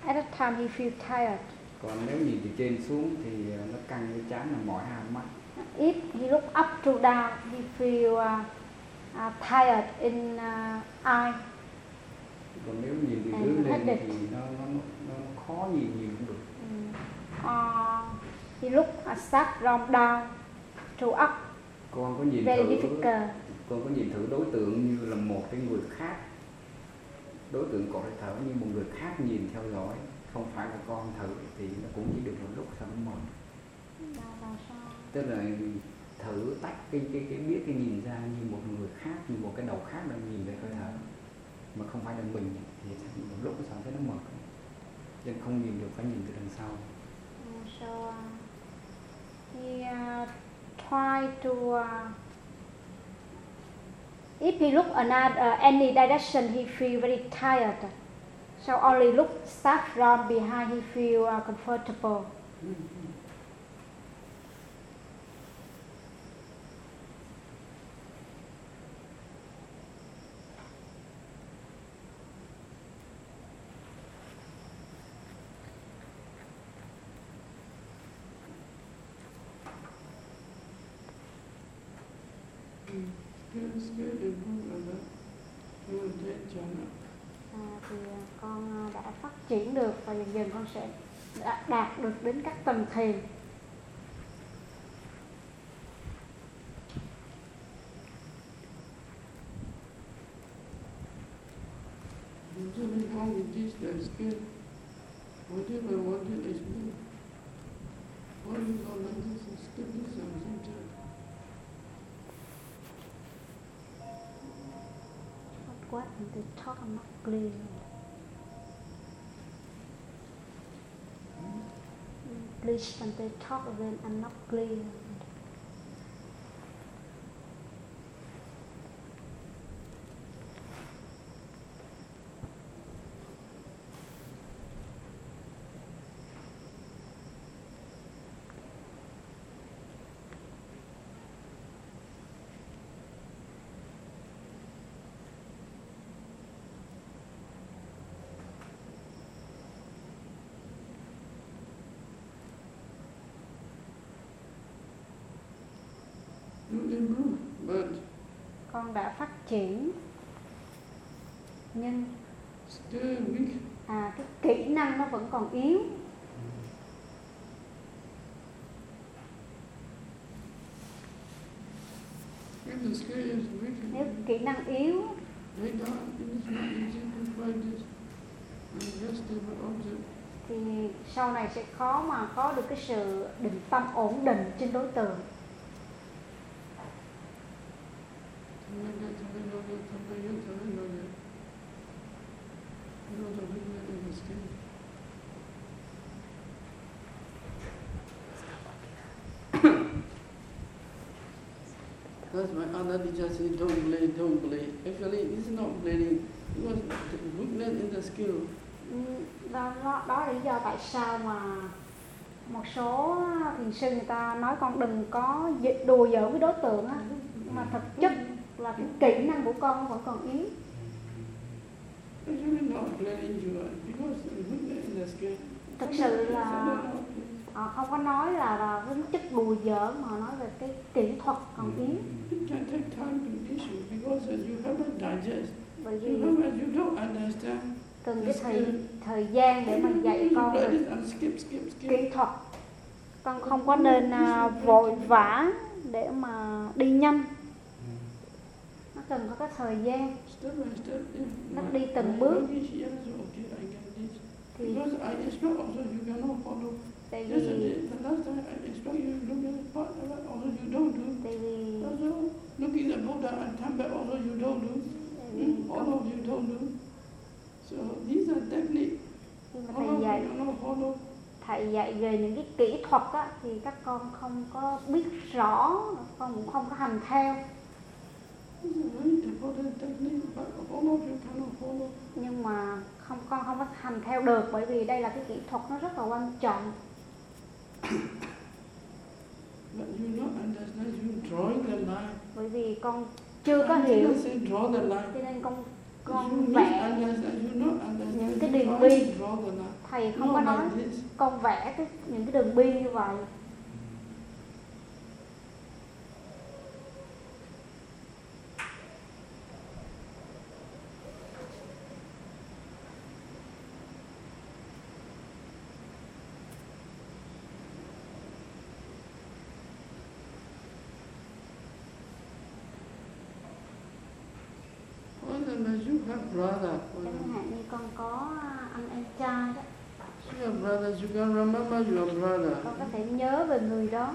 At that time he feel tired. Còn nếu nhìn từ trên xuống thì à, nó căng cái chán là mỏi hai mắt. If he look up to down he feel uh, uh, tired in uh, eye. Còn nếu nhìn từ dưới lên thì nó, nó, nó, nó khó nhìn nhiều cũng được. Mm. uh, he look uh, start from down to up con có nhìn very thử con có nhìn thử đối tượng như là một cái người khác. Đối tượng cột hơi thở như một người khác nhìn theo dõi. Không phải là con thử thì nó cũng chỉ được một lúc sau nó mệt tức là thử tách cái cái cái biết cái nhìn ra như một người khác như một cái đầu khác đang nhìn về hơi thở. Mà không phải là mình thì sẽ một lúc sau thấy nó mệt nên không nhìn được phải nhìn từ đằng sau. So uh, he uh, try to uh, if he look another uh, any direction he feel very tired. So only look start from behind he feel uh, comfortable. Skill, skill thì à, con à, đã phát triển được và dần dần con sẽ đã đạt được đến các tầng thiền. Usually how skill, whatever wanted is good. Why you go like this, it's still this sometimes what and they talk I'm not clear please when they talk again I'm not clear You improve, but con triển nhưng à, cái kỹ năng nó vẫn còn yếu. Nếu kỹ năng yếu. Thì sau này sẽ khó mà có được cái sự định tâm ổn định trên đối tượng Tamaga, tamaga, tamaga, tamaga. You know the weakness in the skill. That's why other teachers say don't play, don't play. Actually, it's not playing because the weakness in the skill. Ừ, đó, đó, đó là lý do tại sao mà một số thiền sư người ta nói con đừng có đùa giỡn với đối tượng á mà thực chất là cái kỹ năng của con vẫn còn yếu because thực sự là họ không có nói là là tính chất đùa giỡn mà họ nói về cái kỹ thuật còn yếu It can take time to issue because you haven't digest. bởi You vì cần cái thời thời gian để mà dạy You con skip. kỹ thuật con không có nên à, vội vã để mà đi nhanh nó cần có cái thời gian Step by step. If Nó đi từng bước. thì Tại vì tại vì Also, looking at Buddha and back, also you don't do. vì Mm, All of you don't do. So these are All thầy dạy thầy dạy về những cái kỹ thuật á, thì các con không có biết rõ con cũng không có hành theo. Technique, nhưng mà không con không có hành theo được bởi vì đây là cái kỹ thuật nó rất là quan trọng bởi vì con chưa có hiểu. cho nên con con vẽ. những cái đường bi. thầy không có nói. con vẽ cái những cái đường bi như vậy For example, you have brother. chẳng hạn như con có anh em trai đó You have brothers, you can remember your brother. con có thể nhớ về người đó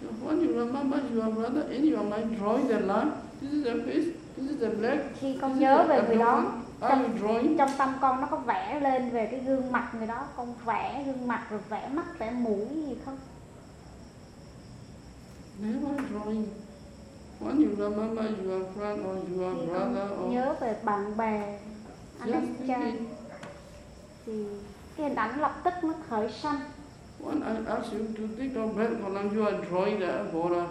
So when you remember your brother in your mind, drawing the line, this is the face, this is the leg, khi con nhớ về người đó drawing? trong tâm con nó có vẽ lên về cái gương mặt người đó con vẽ gương mặt rồi vẽ mắt vẽ mũi gì không Never drawing. When you remember your friend or your khi brother or nhớ về bạn bè anh em thinking, thì cái hình ảnh lập tức nó khởi sanh when I ask you to think of breath column, you are drawing the bora.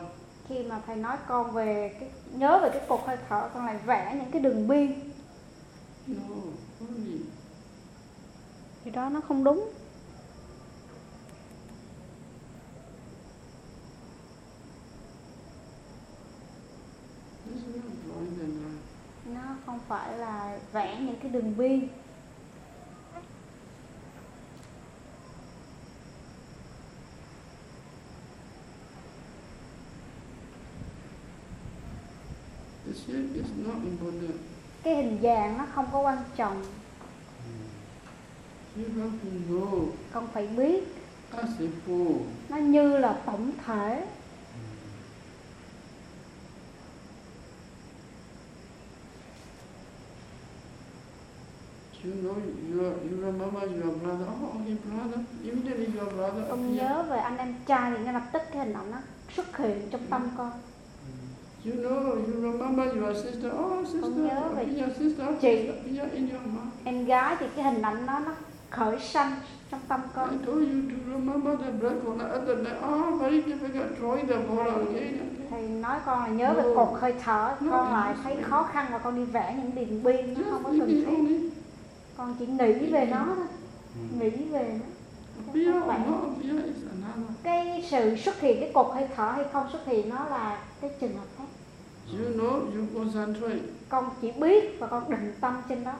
khi mà thầy nói con về cái nhớ về cái cột hơi thở con lại vẽ những cái đường biên No, only. thì đó nó không đúng phải là vẽ những cái đường biên cái hình dạng nó không có quan trọng. Con phải biết. Nó như là tổng thể You know, you, you remember your brother. Oh, okay, brother. Immediately your brother appear. nhớ về anh em trai thì ngay lập tức cái hình ảnh nó xuất hiện trong tâm con You know, you remember your sister. Oh, sister, nhớ về appear, sister, chị. appear in your mind. em gái thì cái hình ảnh đó nó khởi sanh trong tâm I con told you to remember the corner at the night. Oh, very difficult drawing the ball again. thầy nói con là nhớ về No. cột hơi thở No, con I lại thấy khó khăn và con đi vẽ những điền biên nó không có cần thiết. Con chỉ nghĩ về nó thôi. Nghĩ về nó. Cái sự xuất hiện cái cột hơi thở hay không xuất hiện nó là cái trường hợp khác You know, you concentrate. con chỉ biết và con định tâm trên đó.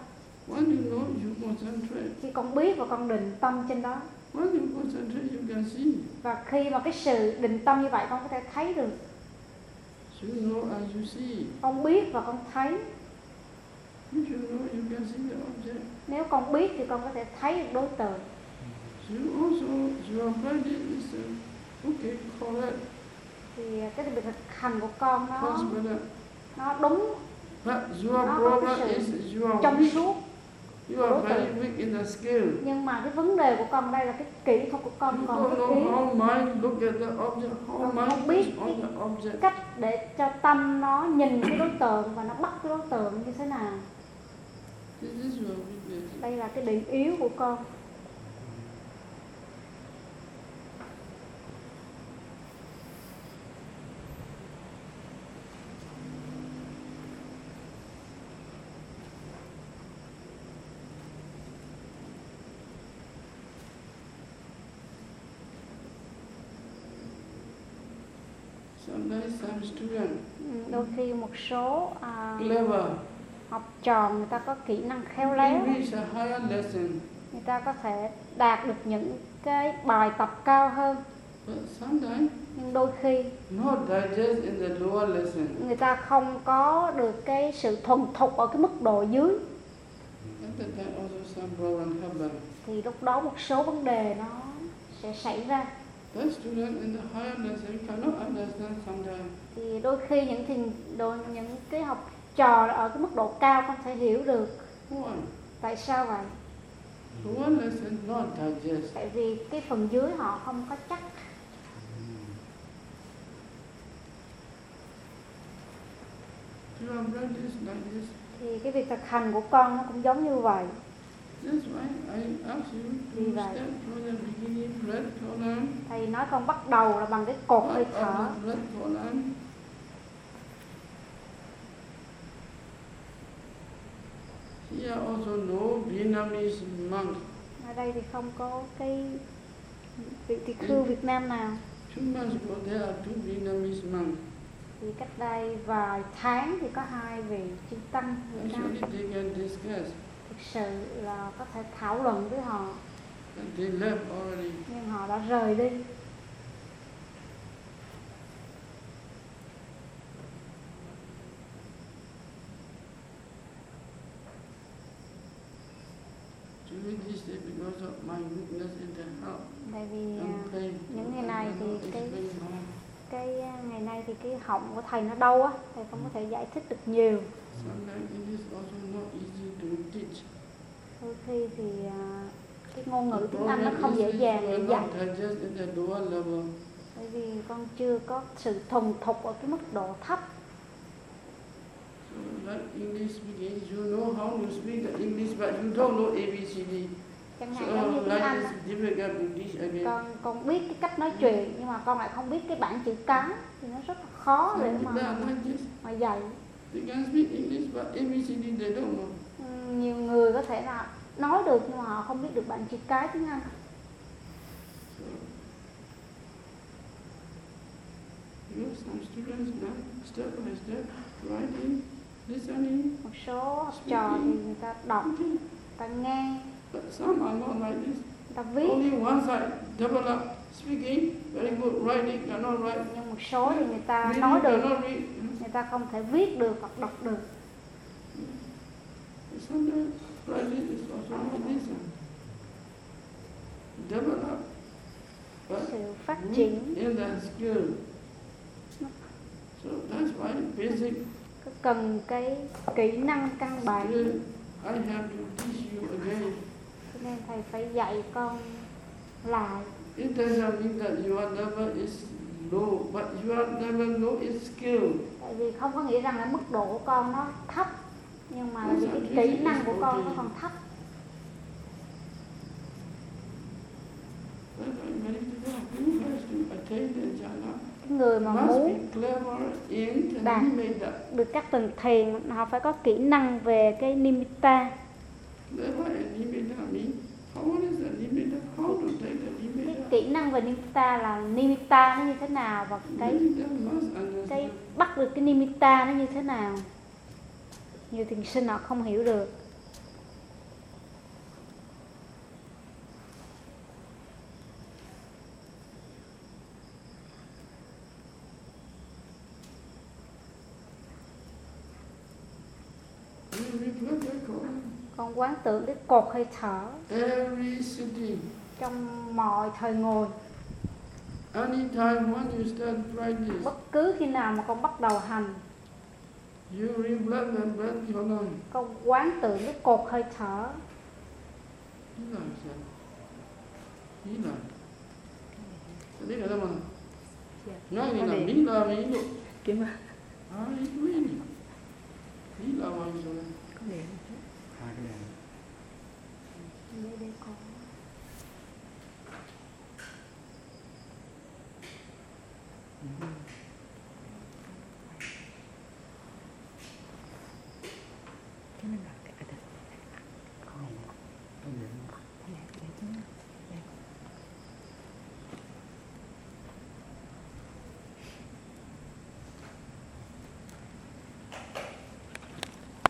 When you know, you concentrate. khi con biết và con định tâm trên đó. When you concentrate, you can see. và khi mà cái sự định tâm như vậy con có thể thấy được. You know as you see. con biết và con thấy If you know, you can see the object. Nếu con biết thì con có thể thấy được đối tượng. Thì cái việc thực hành của con nó nó đúng. But your Nó có cái problem sự is you are trong suốt You are very weak in the skill. nhưng mà cái vấn đề của con đây là cái kỹ thuật của You con còn know yếu how mind look at the object, how Con không biết on the object. cách để cho tâm nó nhìn cái đối tượng và nó bắt cái đối tượng như thế nào This is your weakness. Đây là cái điểm yếu của con. Sometimes some student Ừ, đôi khi một số à, clever, học trò người ta có kỹ năng khéo léo. người ta có thể đạt được những cái bài tập cao hơn. Nhưng đôi khi người ta không có được cái sự thuần thục ở cái mức độ dưới. Thì lúc đó một số vấn đề nó sẽ xảy ra. Thì đôi khi những thì đôi, những cái học trò ở cái mức độ cao không thể hiểu được. Why? tại sao vậy? Tại vì cái phần dưới họ không có chắc. Thì cái việc thực hành của con nó cũng giống như vậy. Vì vậy. thầy nói con bắt đầu là bằng cái cột hơi thở of the breath column. Here also no Vietnamese monk. ở đây thì không có cái vị tỳ khưu Việt Nam nào Two months ago there are two Vietnamese monks. thì cách đây vài tháng thì có hai vị chư tăng Việt Nam Actually they can discuss thực sự là có thể thảo luận với họ and they left already. nhưng họ đã rời đi During this day because of my weakness in the heart tại vì à, những ngày này thì cái cái à, ngày nay thì cái họng của thầy nó đau á thầy không có thể giải thích được nhiều. Đôi khi thì à, cái ngôn ngữ tiếng Anh nó không dễ dàng để dạy. bởi vì con chưa có sự thuần thục ở cái mức độ thấp. So like English speaking, you know how to speak the English, but you don't know ABCD. Chẳng hạn giống như tiếng Anh con con biết cái cách nói chuyện nhưng mà con lại không biết cái bảng chữ cái thì nó rất là khó để mà mà dạy. Ừm, nhiều người có thể là nói được nhưng mà họ không biết được bảng chữ cái tiếng Anh. Một số học trò thì người ta đọc người ta nghe But some are not like this. người ta viết Only one side develop speaking, very good, writing cannot write. nhưng một số thì người ta nói được cannot read. người ta không thể viết được hoặc đọc được Sometimes writing is also like this. Develop. But sự phát triển in that skill. So that's why basic có cần cái kỹ năng căn bản I have to teach you again. Nên thầy phải dạy con lại. It doesn't mean that your level is low, but your level low is skill. tại vì không có nghĩa rằng là mức độ của con nó thấp nhưng mà vì cái kỹ năng của con nó còn thấp. Người mà muốn in Đạt. được các tầng thiền họ phải có kỹ năng về cái nimitta cái nimitta? kỹ năng về nimitta là nimitta nó như thế nào và cái cái bắt được cái nimitta nó như thế nào nhiều thiền sinh họ không hiểu được You reflect back on quán tưởng cái cột hơi thở. Every sitting. trong mọi thời ngồi. Anytime when you start practice, bất cứ khi nào mà con bắt đầu hành. You reflect and breath your lung. con quán tưởng cái cột hơi thở. Hila siya. Hila. Mm-hmm.